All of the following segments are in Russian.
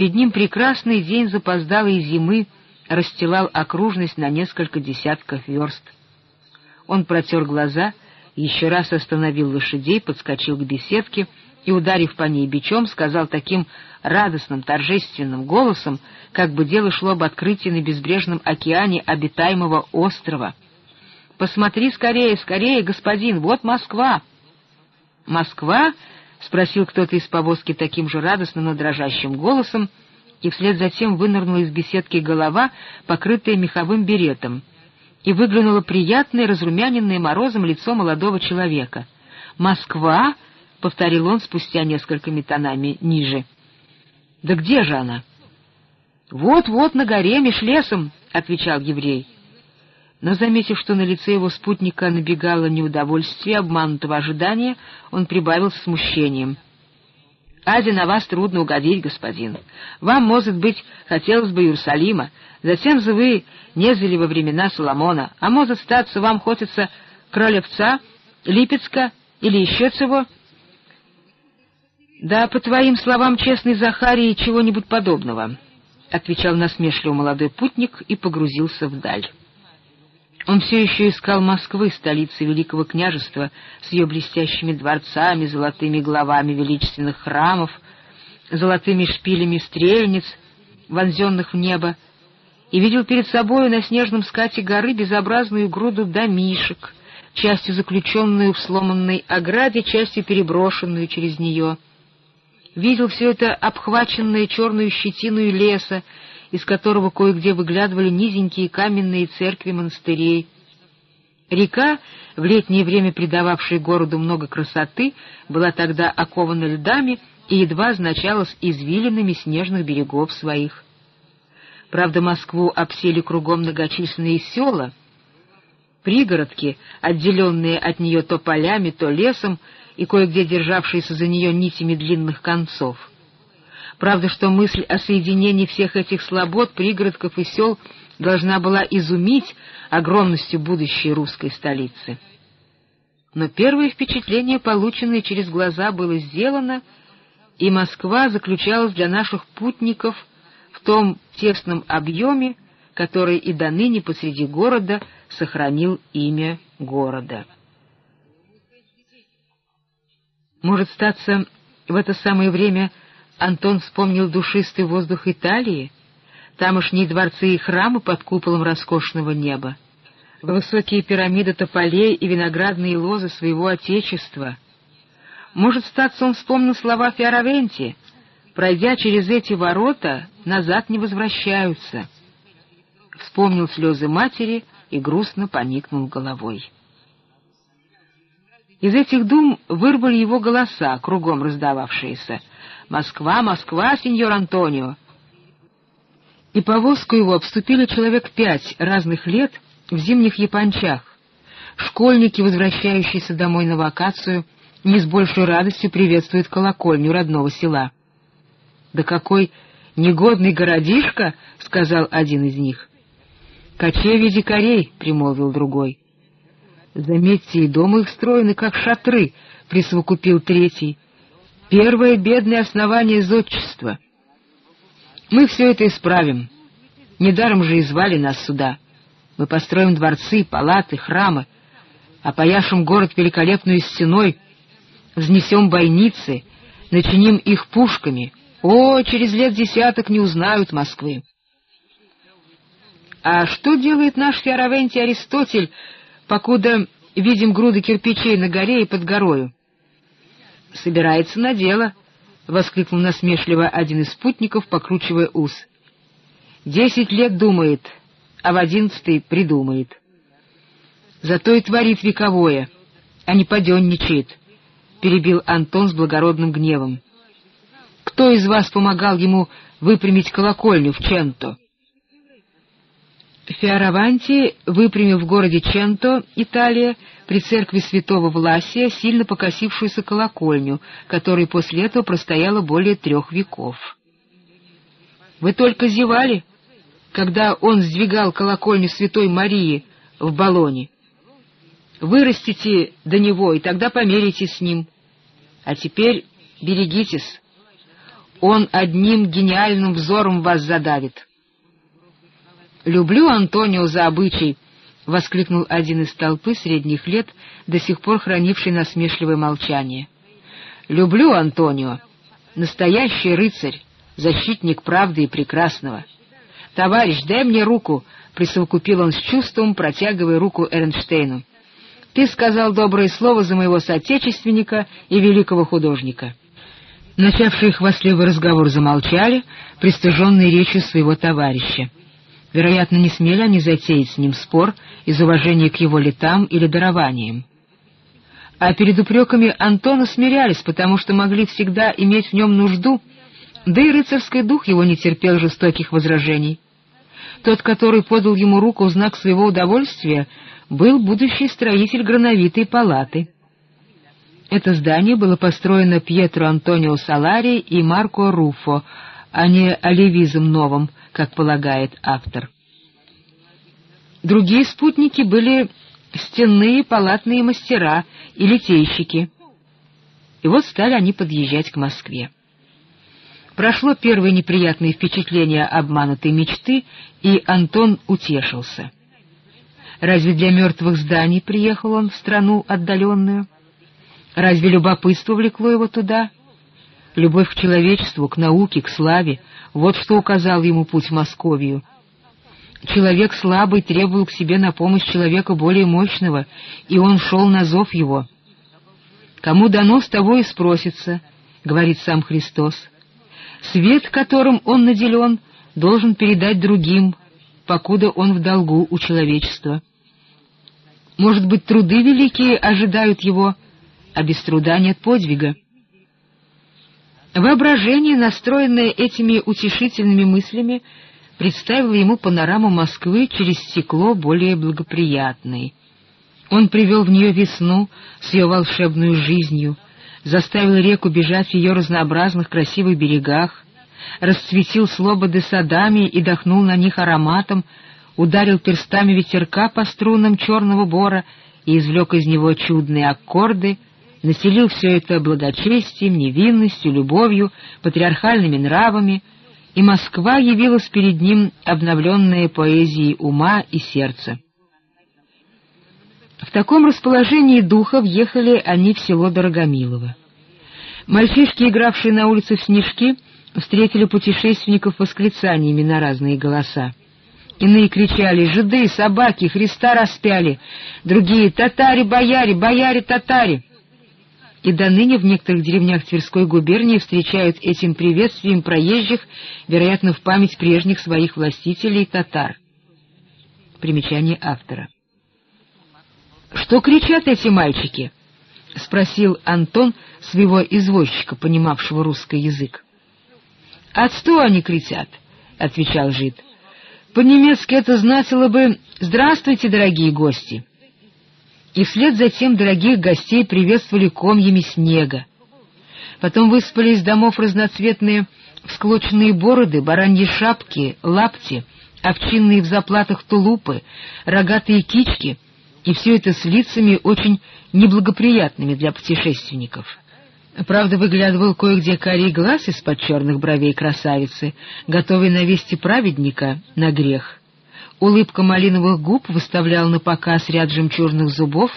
Перед ним прекрасный день запоздалой зимы расстилал окружность на несколько десятков верст. Он протер глаза, еще раз остановил лошадей, подскочил к беседке и, ударив по ней бичом, сказал таким радостным, торжественным голосом, как бы дело шло об открытии на безбрежном океане обитаемого острова. «Посмотри скорее, скорее, господин, вот Москва!» «Москва?» — спросил кто-то из повозки таким же радостным, но дрожащим голосом, и вслед за тем вынырнула из беседки голова, покрытая меховым беретом, и выглянуло приятное, разрумяненное морозом лицо молодого человека. «Москва?» — повторил он спустя несколькими тонами ниже. «Да где же она?» «Вот-вот на горе, меж лесом», — отвечал еврей. Но, заметив, что на лице его спутника набегало неудовольствие обманутого ожидания, он прибавил с смущением. «Аде на вас трудно угодить, господин. Вам, может быть, хотелось бы Иерусалима, затем же вы незели во времена Соломона, а может статься вам хочется Кролевца, Липецка или еще чего?» «Да, по твоим словам, честный Захарий, чего-нибудь подобного», — отвечал насмешливо молодой путник и погрузился вдаль. Он все еще искал Москвы, столицы Великого княжества, с ее блестящими дворцами, золотыми главами величественных храмов, золотыми шпилями стрельниц, вонзенных в небо, и видел перед собою на снежном скате горы безобразную груду домишек, частью заключенную в сломанной ограде, частью переброшенную через нее — видел все это обхваченное черную щетиной леса, из которого кое-где выглядывали низенькие каменные церкви монастырей. Река, в летнее время придававшая городу много красоты, была тогда окована льдами и едва означалась извилинами снежных берегов своих. Правда, Москву обсели кругом многочисленные села, пригородки, отделенные от нее то полями, то лесом, и кое-где державшиеся за нее нитями длинных концов. Правда, что мысль о соединении всех этих слобод, пригородков и сел должна была изумить огромностью будущей русской столицы. Но первое впечатление, полученное через глаза, было сделано, и Москва заключалась для наших путников в том тесном объеме, который и до ныне посреди города сохранил имя города. Может, статься, в это самое время Антон вспомнил душистый воздух Италии, тамошние дворцы и храмы под куполом роскошного неба, высокие пирамиды тополей и виноградные лозы своего отечества. Может, статься, он вспомнил слова Фиоравенти, «Пройдя через эти ворота, назад не возвращаются». Вспомнил слезы матери и грустно поникнул головой. Из этих дум вырвали его голоса, кругом раздававшиеся. «Москва, Москва, сеньор Антонио!» И повозку его обступили человек пять разных лет в зимних япончах. Школьники, возвращающиеся домой на вакацию, не с большей радостью приветствуют колокольню родного села. «Да какой негодный городишко!» — сказал один из них. «Кочевье дикарей!» — примолвил другой. Заметьте, и дома их строены, как шатры, — присовокупил третий. Первое бедное основание зодчества. Мы все это исправим. Недаром же и звали нас сюда. Мы построим дворцы, палаты, храмы, опояшем город великолепной стеной, взнесем бойницы, начиним их пушками. О, через лет десяток не узнают Москвы. А что делает наш Фиоравентий Аристотель, покуда видим груды кирпичей на горе и под горою. — Собирается на дело, — воскликнул насмешливо один из спутников, покручивая ус. — Десять лет думает, а в одиннадцатый придумает. Зато и творит вековое, а не паденничает, — перебил Антон с благородным гневом. — Кто из вас помогал ему выпрямить колокольню в Ченто? — Фиараванти выпрямил в городе Ченто, Италия, при церкви святого Власия сильно покосившуюся колокольню, которой после этого простояла более трех веков. Вы только зевали, когда он сдвигал колокольню святой Марии в Болоне. Вырастите до него, и тогда померите с ним. А теперь берегитесь. он одним гениальным взором вас задавит. «Люблю Антонио за обычай», — воскликнул один из толпы средних лет, до сих пор хранивший насмешливое молчание. «Люблю Антонио, настоящий рыцарь, защитник правды и прекрасного. Товарищ, дай мне руку», — присовокупил он с чувством, протягивая руку Эрнштейну. «Ты сказал доброе слово за моего соотечественника и великого художника». Начавшие хвастливый разговор замолчали, пристыженные речью своего товарища. Вероятно, не смели они затеять с ним спор из уважения к его летам или дарованиям. А перед упреками Антона смирялись, потому что могли всегда иметь в нем нужду, да и рыцарский дух его не терпел жестоких возражений. Тот, который подал ему руку в знак своего удовольствия, был будущий строитель грановитой палаты. Это здание было построено Пьетро Антонио Салари и Марко Руфо, а не Оливизом Новым, как полагает автор. Другие спутники были стенные палатные мастера и литейщики. И вот стали они подъезжать к Москве. Прошло первое неприятное впечатление обманутой мечты, и Антон утешился. Разве для мертвых зданий приехал он в страну отдаленную? Разве любопытство влекло его туда? Любовь к человечеству, к науке, к славе — вот что указал ему путь в Московию. Человек слабый требовал к себе на помощь человека более мощного, и он шел на зов его. «Кому дано, с того и спросится», — говорит сам Христос. «Свет, которым он наделен, должен передать другим, покуда он в долгу у человечества. Может быть, труды великие ожидают его, а без труда нет подвига». Воображение, настроенное этими утешительными мыслями, представило ему панораму Москвы через стекло более благоприятной. Он привел в нее весну с ее волшебной жизнью, заставил реку бежать в ее разнообразных красивых берегах, расцветил слободы садами и дохнул на них ароматом, ударил перстами ветерка по струнам черного бора и извлек из него чудные аккорды — населил все это благочестием, невинностью, любовью, патриархальными нравами, и Москва явилась перед ним обновленная поэзией ума и сердца. В таком расположении духа въехали они в село Дорогомилово. Мальчишки, игравшие на улице в снежки, встретили путешественников восклицаниями на разные голоса. Иные кричали «Жиды, собаки, Христа распяли!» Другие «Татари, бояре, бояре, татари!» И до ныне в некоторых деревнях Тверской губернии встречают этим приветствием проезжих, вероятно, в память прежних своих властителей татар. Примечание автора. «Что кричат эти мальчики?» — спросил Антон своего извозчика, понимавшего русский язык. «Отсто они кричат», — отвечал жид. «По-немецки это значило бы «Здравствуйте, дорогие гости» и вслед за тем дорогих гостей приветствовали комьями снега. Потом выспали из домов разноцветные всклоченные бороды, бараньи шапки, лапти, овчинные в заплатах тулупы, рогатые кички, и все это с лицами очень неблагоприятными для путешественников. Правда, выглядывал кое-где карий глаз из-под черных бровей красавицы, готовый навести праведника на грех. Улыбка малиновых губ выставляла на показ ряд жемчужных зубов,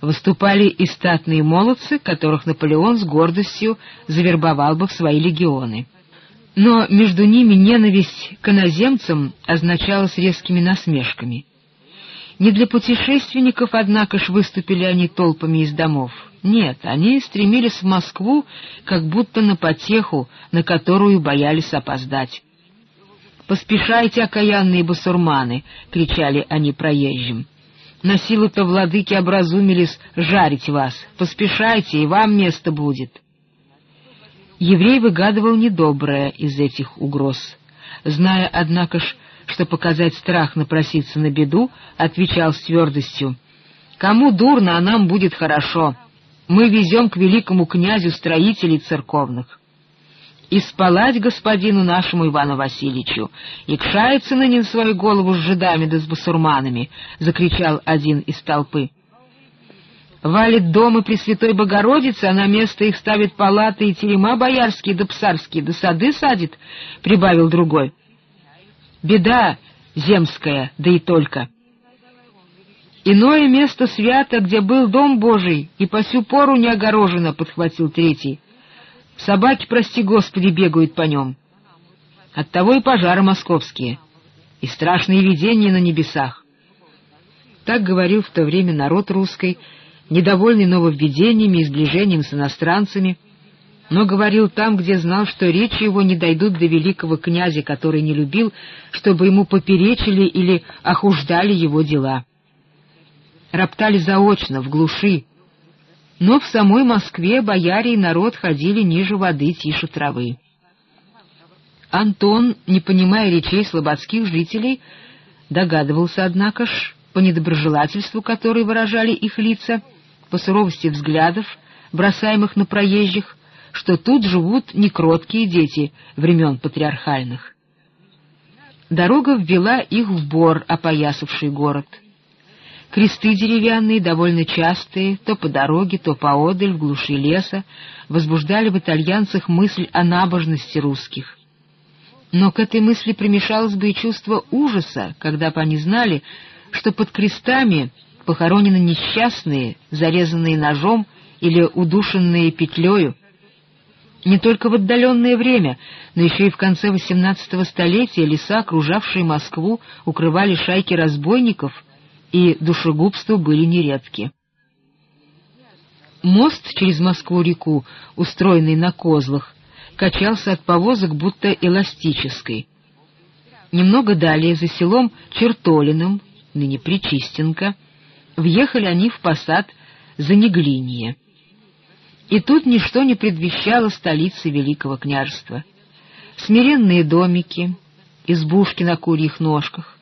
выступали и статные молодцы, которых Наполеон с гордостью завербовал бы в свои легионы. Но между ними ненависть к иноземцам означалась резкими насмешками. Не для путешественников, однако ж, выступили они толпами из домов. Нет, они стремились в Москву, как будто на потеху, на которую боялись опоздать. «Поспешайте, окаянные басурманы!» — кричали они проезжим. «На силу-то владыки образумились жарить вас. Поспешайте, и вам место будет!» Еврей выгадывал недоброе из этих угроз. Зная, однако ж, что показать страх напроситься на беду, отвечал с твердостью, «Кому дурно, а нам будет хорошо. Мы везем к великому князю строителей церковных» и спалать господину нашему Ивану Васильевичу, и кшается ныне на свою голову с жидами да с басурманами, — закричал один из толпы. валит дома Пресвятой Богородицы, а на место их ставит палаты и терема боярские да псарские, да сады садит, — прибавил другой. Беда земская, да и только. Иное место свято, где был дом Божий, и по сю пору не огорожено, — подхватил третий. Собаки, прости Господи, бегают по нем. Оттого и пожары московские, и страшные видения на небесах. Так говорил в то время народ русский, недовольный нововведениями и сближением с иностранцами, но говорил там, где знал, что речи его не дойдут до великого князя, который не любил, чтобы ему поперечили или охуждали его дела. Роптали заочно, в глуши, но в самой Москве бояре и народ ходили ниже воды, тише травы. Антон, не понимая речей слободских жителей, догадывался, однако ж, по недоброжелательству, которое выражали их лица, по суровости взглядов, бросаемых на проезжих, что тут живут некроткие дети времен патриархальных. Дорога ввела их в бор, опоясавший город. Кресты деревянные, довольно частые, то по дороге, то поодаль, в глуши леса, возбуждали в итальянцах мысль о набожности русских. Но к этой мысли примешалось бы и чувство ужаса, когда бы они знали, что под крестами похоронены несчастные, зарезанные ножом или удушенные петлею. Не только в отдаленное время, но еще и в конце XVIII столетия леса, окружавшие Москву, укрывали шайки разбойников, и душегубства были нередки. Мост через Москву-реку, устроенный на козлах, качался от повозок будто эластической. Немного далее, за селом Чертолиным, ныне Причистенко, въехали они в посад за Неглинье. И тут ничто не предвещало столицы Великого княжества. Смиренные домики, избушки на курьих ножках,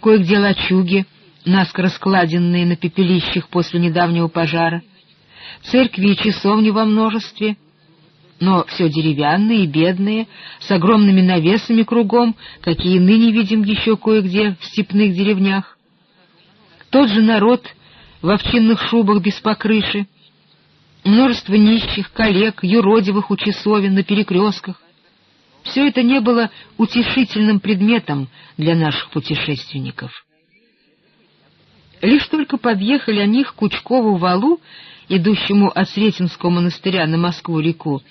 кое-где лачуги, наскоро складенные на пепелищах после недавнего пожара, церкви и часовни во множестве — но все деревянные и бедные, с огромными навесами кругом, какие ныне видим еще кое-где в степных деревнях. Тот же народ в овчинных шубах без покрыши, множество нищих, коллег, юродивых у часовен на перекрестках. Все это не было утешительным предметом для наших путешественников. Лишь только подъехали они к Кучкову валу, идущему от Сретенского монастыря на Москву-реку,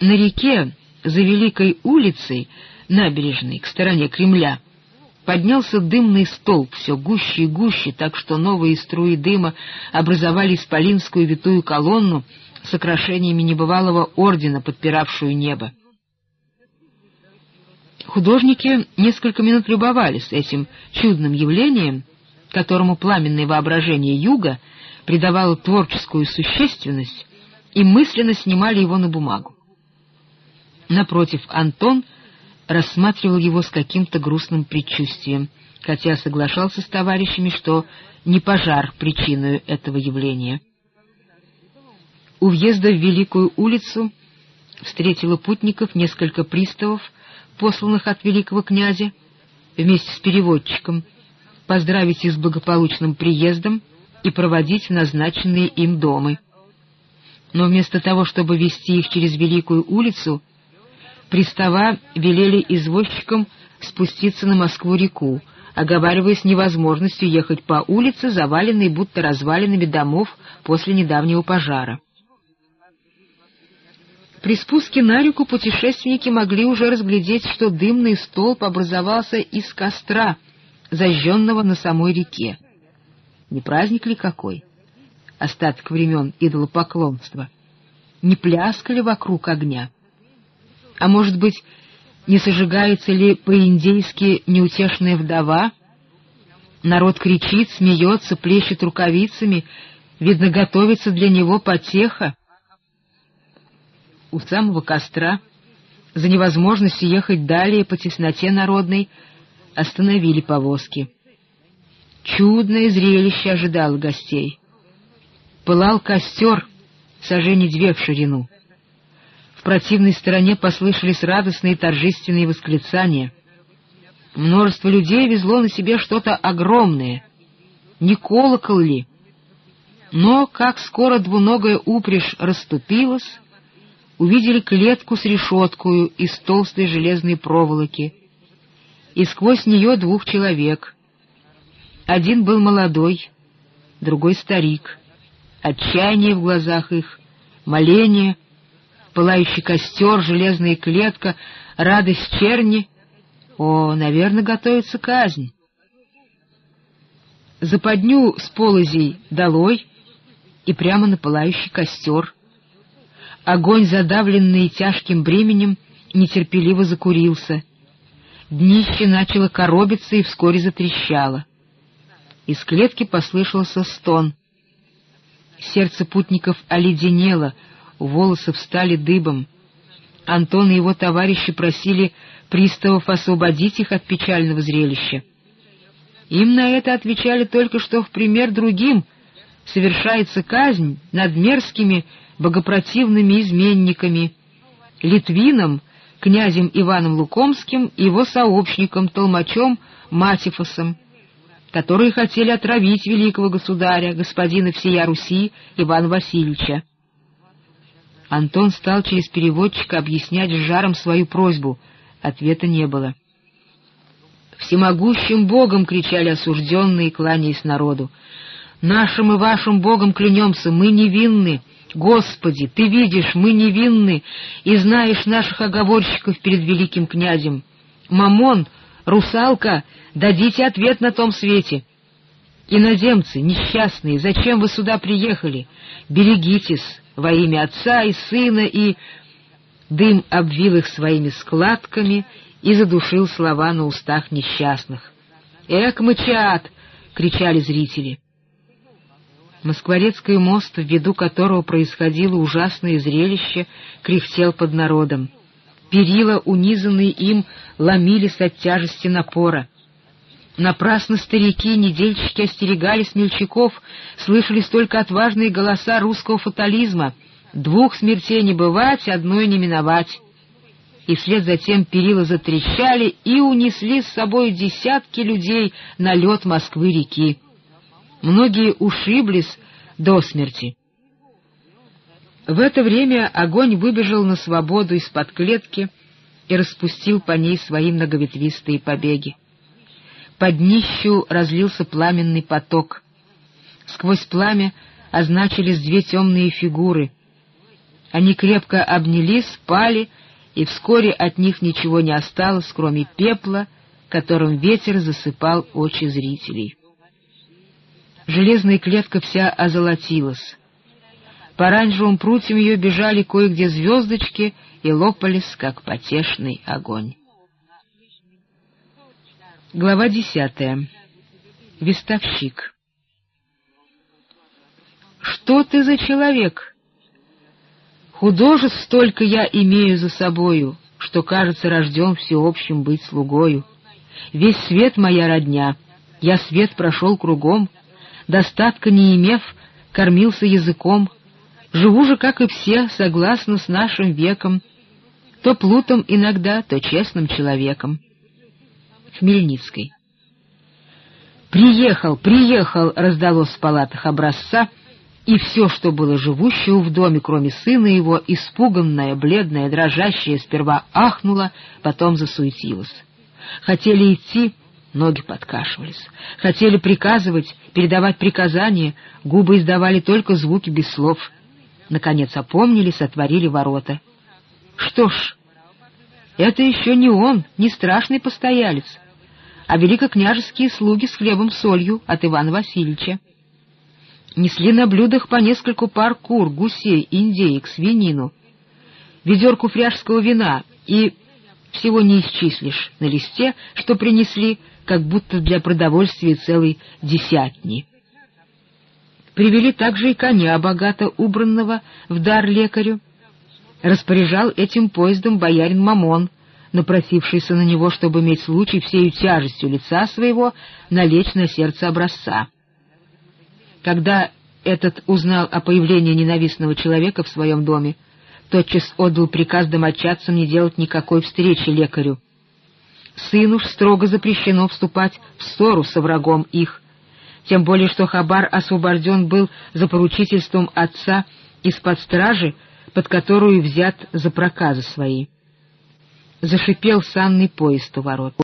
на реке, за Великой улицей, набережной, к стороне Кремля, поднялся дымный столб, все гуще и гуще, так что новые струи дыма образовали исполинскую витую колонну с украшениями небывалого ордена, подпиравшую небо. Художники несколько минут любовались этим чудным явлением, которому пламенное воображение юга придавало творческую существенность, и мысленно снимали его на бумагу. Напротив, Антон рассматривал его с каким-то грустным предчувствием, хотя соглашался с товарищами, что не пожар причиной этого явления. У въезда в Великую улицу встретила путников несколько приставов, посланных от великого князя, вместе с переводчиком, поздравить их с благополучным приездом и проводить назначенные им дома. Но вместо того, чтобы вести их через Великую улицу, пристава велели извозчикам спуститься на Москву-реку, оговариваясь невозможностью ехать по улице, заваленной будто развалинами домов после недавнего пожара. При спуске на реку путешественники могли уже разглядеть, что дымный столб образовался из костра, зажженного на самой реке. Не праздник ли какой? Остаток времен идолопоклонства. Не пляскали вокруг огня? А может быть, не сожигается ли по-индейски неутешная вдова? Народ кричит, смеется, плещет рукавицами, видно, готовится для него потеха. У самого костра, за невозможностью ехать далее по тесноте народной, остановили повозки. Чудное зрелище ожидало гостей. Пылал костер, сожжение две в ширину противной стороне послышались радостные торжественные восклицания. Множество людей везло на себе что-то огромное. Не колокол ли? Но, как скоро двуногая упряжь расступилась, увидели клетку с решеткою из толстой железной проволоки, и сквозь нее двух человек. Один был молодой, другой старик. Отчаяние в глазах их, моление, пылающий костер, железная клетка, радость черни. О, наверное, готовится казнь. Западню с полозей долой и прямо на пылающий костер. Огонь, задавленный тяжким бременем, нетерпеливо закурился. Днище начало коробиться и вскоре затрещало. Из клетки послышался стон. Сердце путников оледенело, волосы встали дыбом. Антон и его товарищи просили приставов освободить их от печального зрелища. Им на это отвечали только, что в пример другим совершается казнь над мерзкими богопротивными изменниками, Литвином, князем Иваном Лукомским и его сообщником, толмачом Матифосом, которые хотели отравить великого государя, господина всея Руси Ивана Васильевича. Антон стал через переводчика объяснять с жаром свою просьбу. Ответа не было. «Всемогущим Богом!» — кричали осужденные, кланяясь народу. «Нашим и вашим Богом клянемся, мы невинны! Господи, Ты видишь, мы невинны, и знаешь наших оговорщиков перед великим князем! Мамон, русалка, дадите ответ на том свете!» «Иноземцы, несчастные, зачем вы сюда приехали? Берегитесь во имя Отца и Сына и...» Дым обвил их своими складками и задушил слова на устах несчастных. «Эк, мычат!» — кричали зрители. Москворецкий мост, в виду которого происходило ужасное зрелище, кряхтел под народом. Перила, унизанные им, ломились от тяжести напора. Напрасно старики, недельщики остерегали смельчаков, слышались только отважные голоса русского фатализма. Двух смертей не бывать, одной не миновать. И вслед за тем перила затрещали и унесли с собой десятки людей на лед Москвы-реки. Многие ушиблись до смерти. В это время огонь выбежал на свободу из-под клетки и распустил по ней свои многоветвистые побеги. Под днищу разлился пламенный поток. Сквозь пламя означились две темные фигуры. Они крепко обнялись, спали, и вскоре от них ничего не осталось, кроме пепла, которым ветер засыпал очи зрителей. Железная клетка вся озолотилась. По оранжевым прутьям ее бежали кое-где звездочки и лопались, как потешный огонь. Глава десятая. Вестовщик. «Что ты за человек?» «Художеств столько я имею за собою, что, кажется, рожден всеобщим быть слугою. Весь свет моя родня, я свет прошел кругом, достатка не имев, кормился языком, живу же, как и все, согласно с нашим веком, то плутом иногда, то честным человеком. Хмельницкой. «Приехал, приехал!» — раздалось в палатах образца, и все, что было живущего в доме, кроме сына его, испуганное, бледное, дрожащее, сперва ахнуло, потом засуетилось. Хотели идти, ноги подкашивались. Хотели приказывать, передавать приказания, губы издавали только звуки без слов. Наконец опомнились, отворили ворота. Что ж, это еще не он, не страшный постоялец, а великокняжеские слуги с хлебом-солью от Ивана Васильевича. Несли на блюдах по нескольку пар кур, гусей, индеек, свинину, ведерку фряжского вина и всего не исчислишь на листе, что принесли, как будто для продовольствия целой десятни. Привели также и коня, богато убранного в дар лекарю. Распоряжал этим поездом боярин Мамон, напросившийся на него, чтобы иметь случай всею тяжестью лица своего налечь на сердце образца. Когда этот узнал о появлении ненавистного человека в своем доме, тотчас отдал приказ домочадцам не делать никакой встречи лекарю. Сыну строго запрещено вступать в ссору со врагом их, тем более что Хабар освобожден был за поручительством отца из-под стражи, под которую взят за проказы свои. Зашипел санный поезд у ворот.